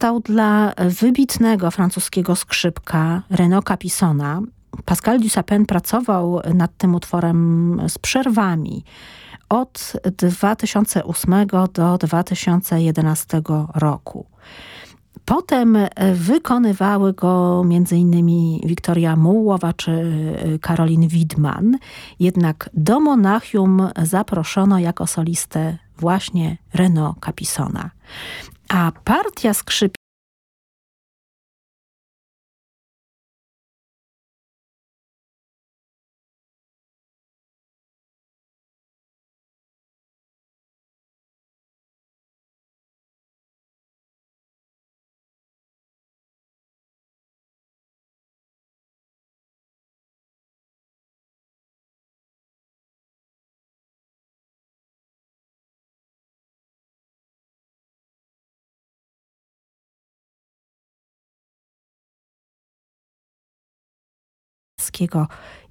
stał dla wybitnego francuskiego skrzypka Renaud Capissona. Pascal Dussapin pracował nad tym utworem z przerwami od 2008 do 2011 roku. Potem wykonywały go m.in. Wiktoria Mułowa czy Karolin Widman, jednak do Monachium zaproszono jako solistę właśnie Renaud Capissona. A partia skrzyp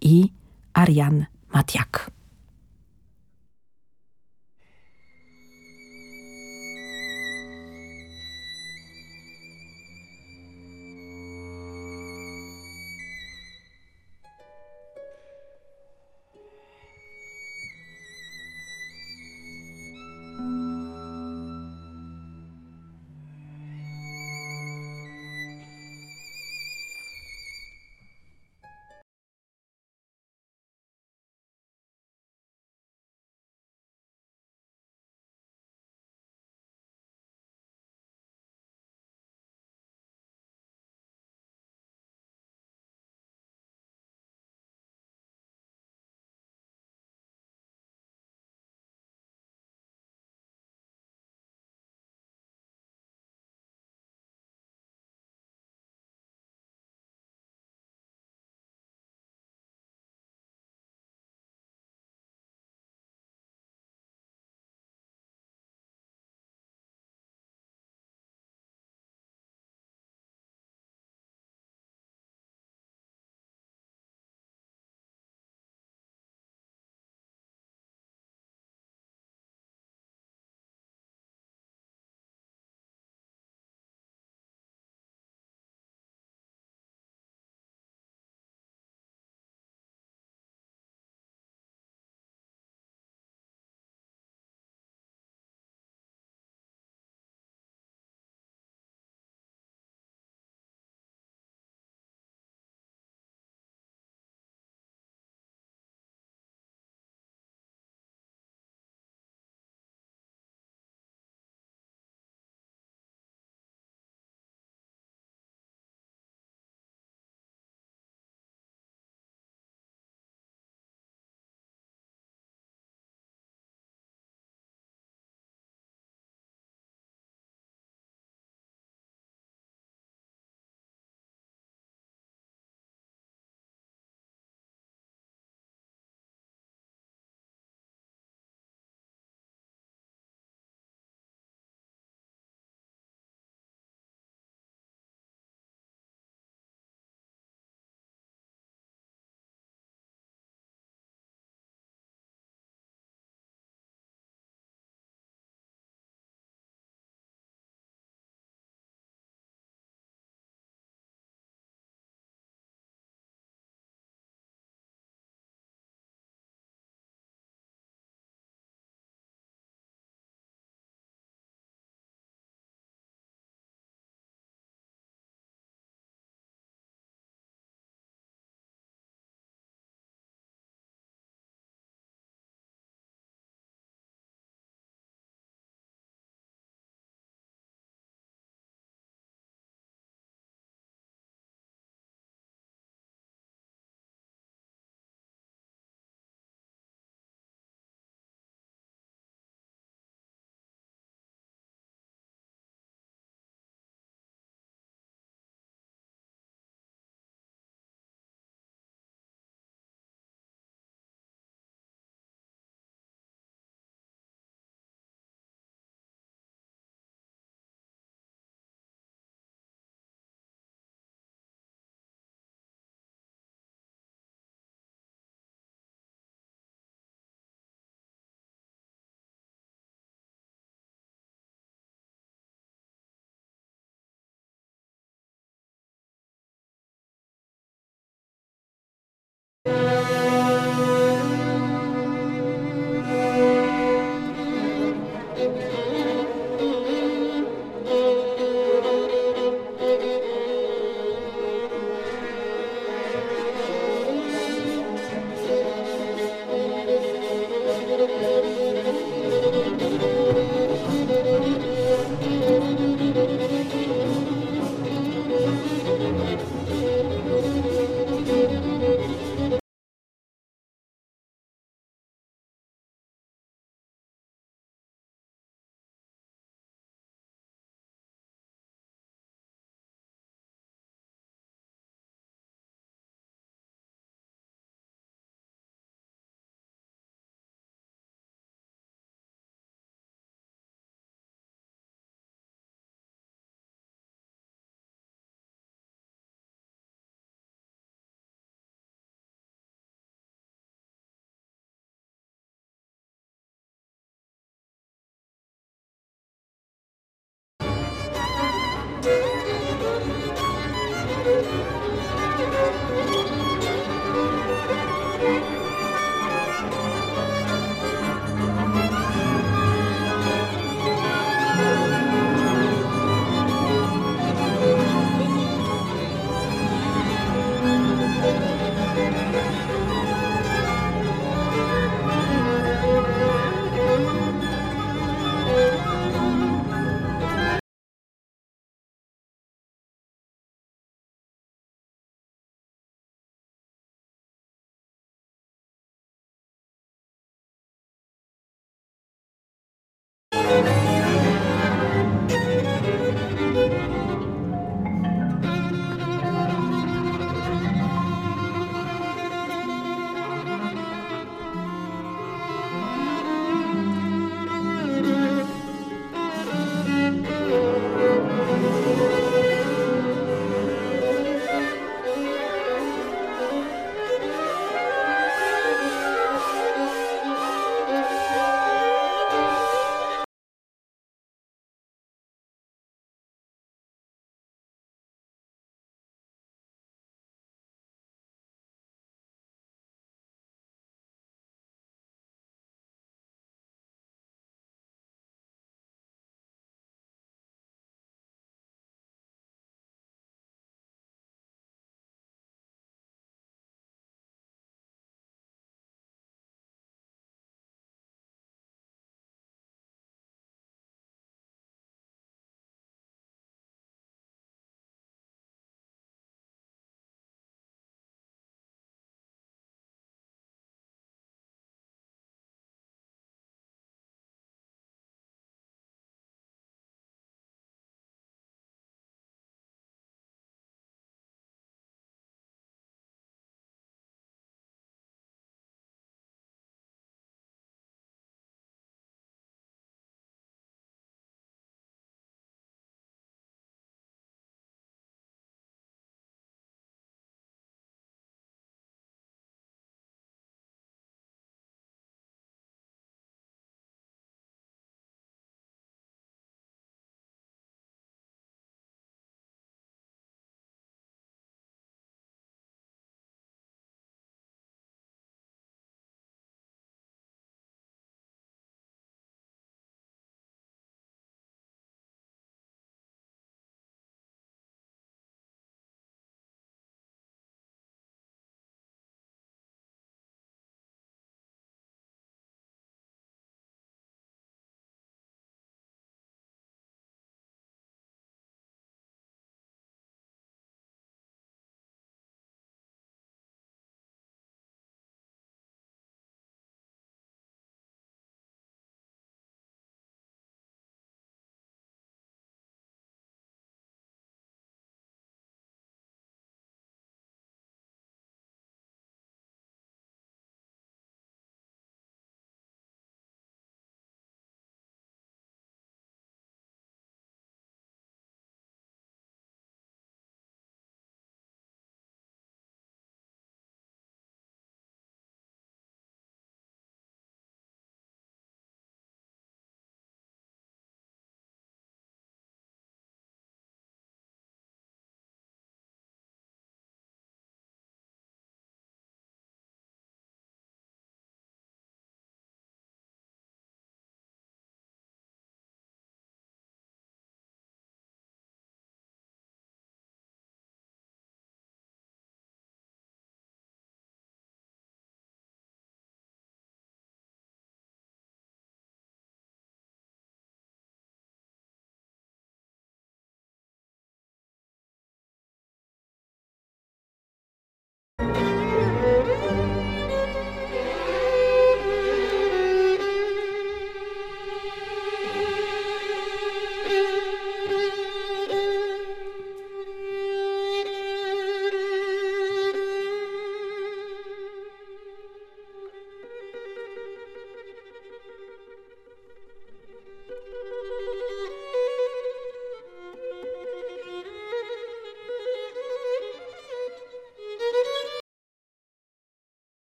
i Arian Matiak.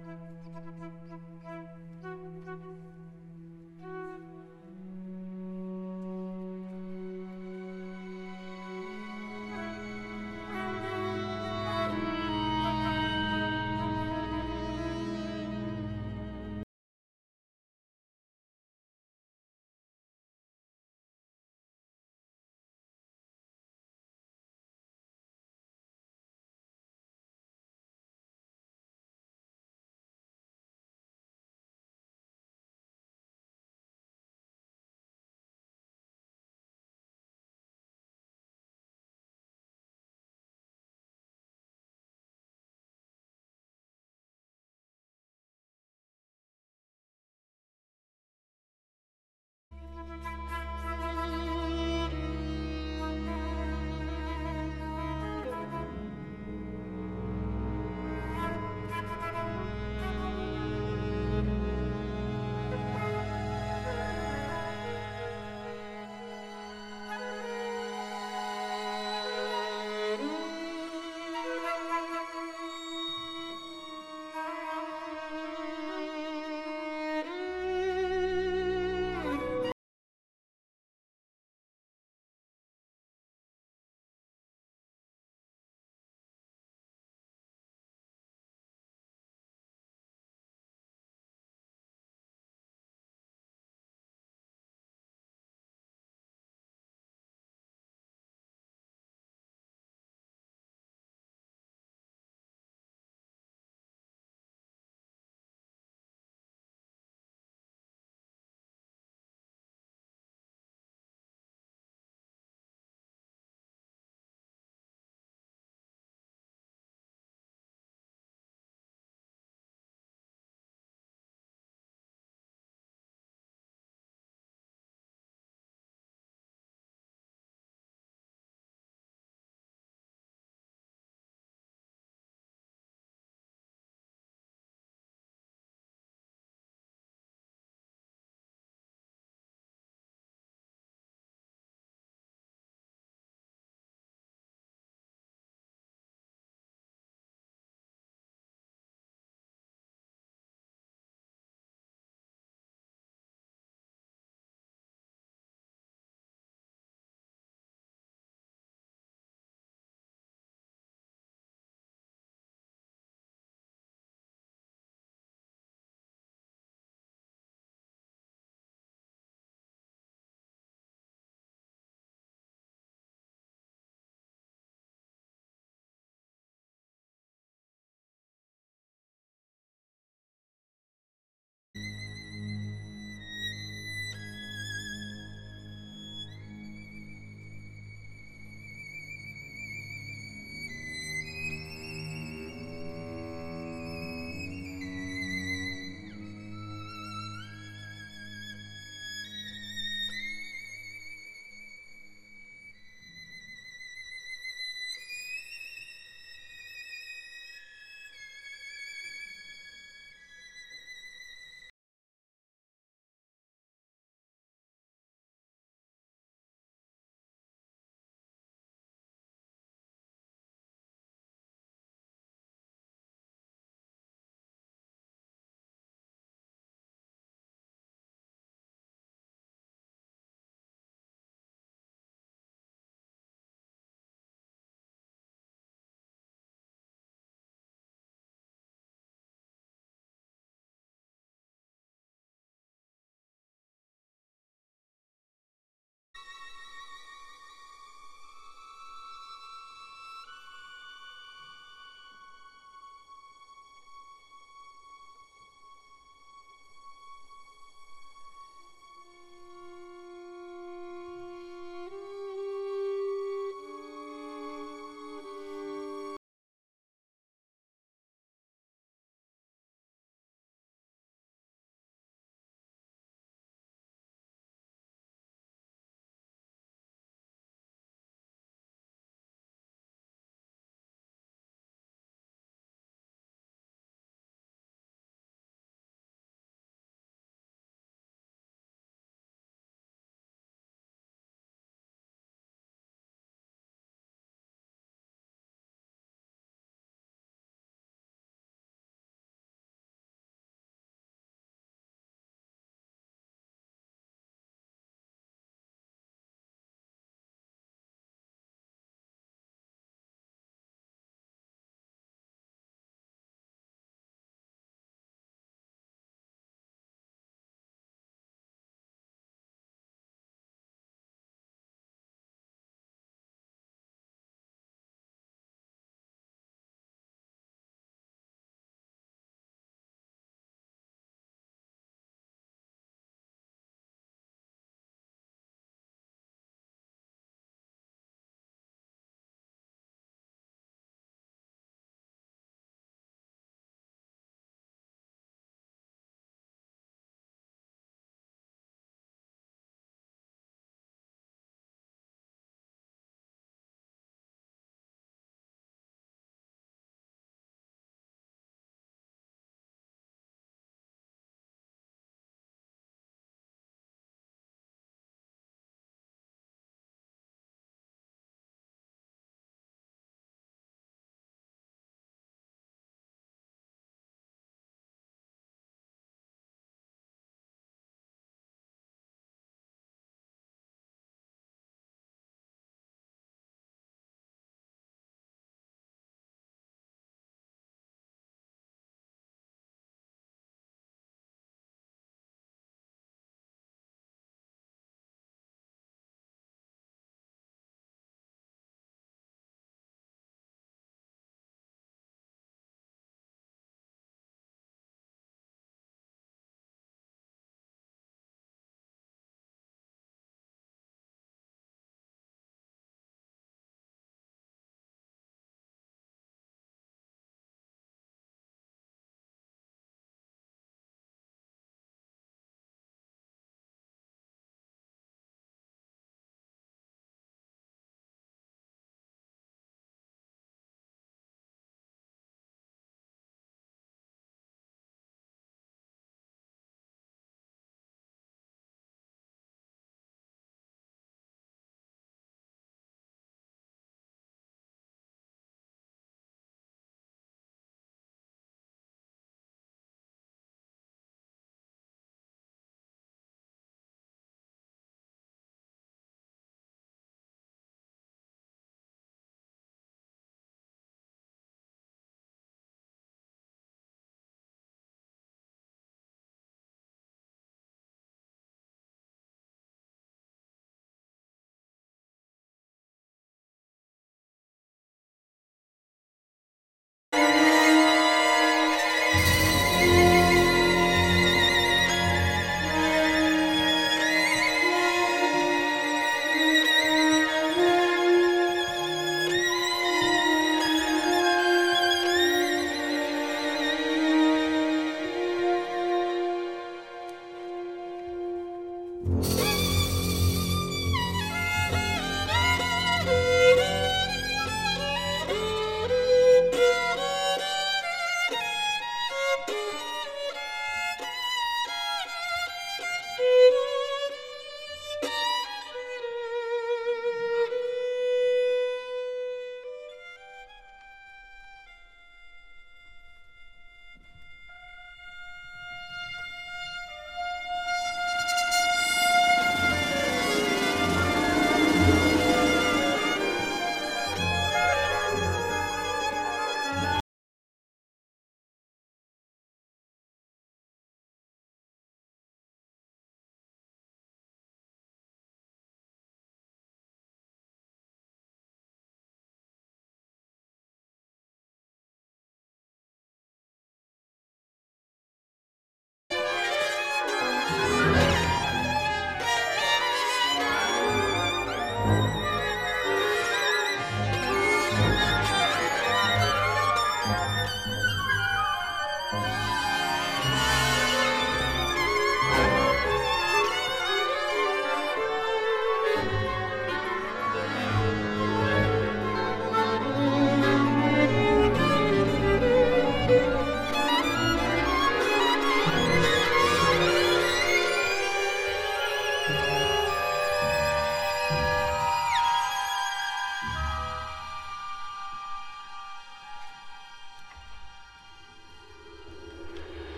Thank you.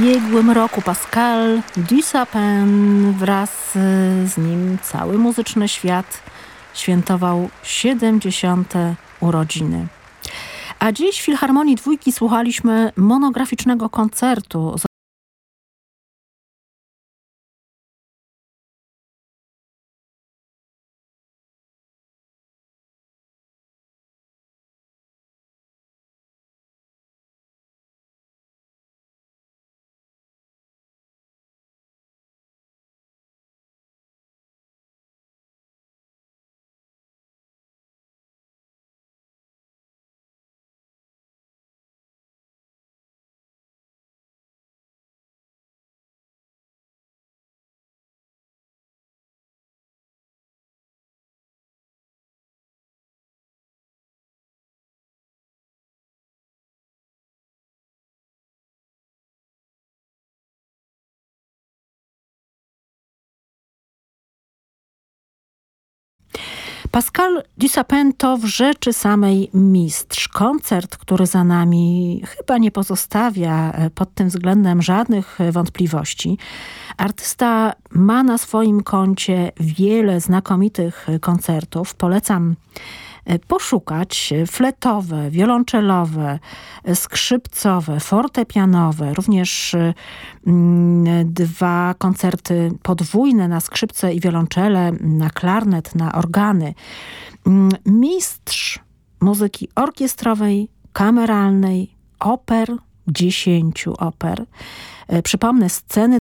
Ubiegłym roku Pascal Dussapin wraz z nim cały muzyczny świat świętował 70. urodziny. A dziś w Filharmonii Dwójki słuchaliśmy monograficznego koncertu Pascal Dussapin to w rzeczy samej mistrz. Koncert, który za nami chyba nie pozostawia e, pod tym względem żadnych e, wątpliwości. Artysta ma na swoim koncie wiele znakomitych e, koncertów. Polecam poszukać fletowe, wiolonczelowe, skrzypcowe, fortepianowe, również mm, dwa koncerty podwójne na skrzypce i wiolonczele, na klarnet, na organy. Mm, mistrz muzyki orkiestrowej, kameralnej, oper, dziesięciu oper. E, przypomnę, sceny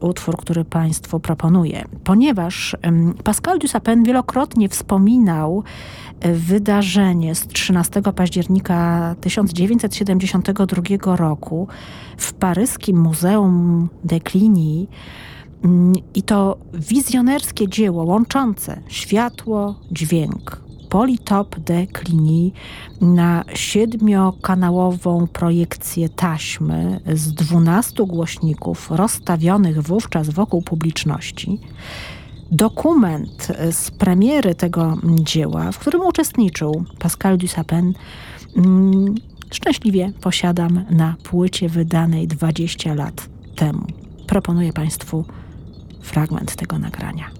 utwór, który Państwu proponuję. Ponieważ Pascal Dussapin wielokrotnie wspominał e, wydarzenie z 13 października 1972 roku w paryskim Muzeum de Cluny mm, i to wizjonerskie dzieło łączące światło, dźwięk, Polytop de Cluny na siedmiokanałową projekcję taśmy z dwunastu głośników rozstawionych wówczas wokół publiczności. Dokument z premiery tego dzieła, w którym uczestniczył Pascal Dussapin, mm, szczęśliwie posiadam na płycie wydanej 20 lat temu. Proponuję Państwu fragment tego nagrania.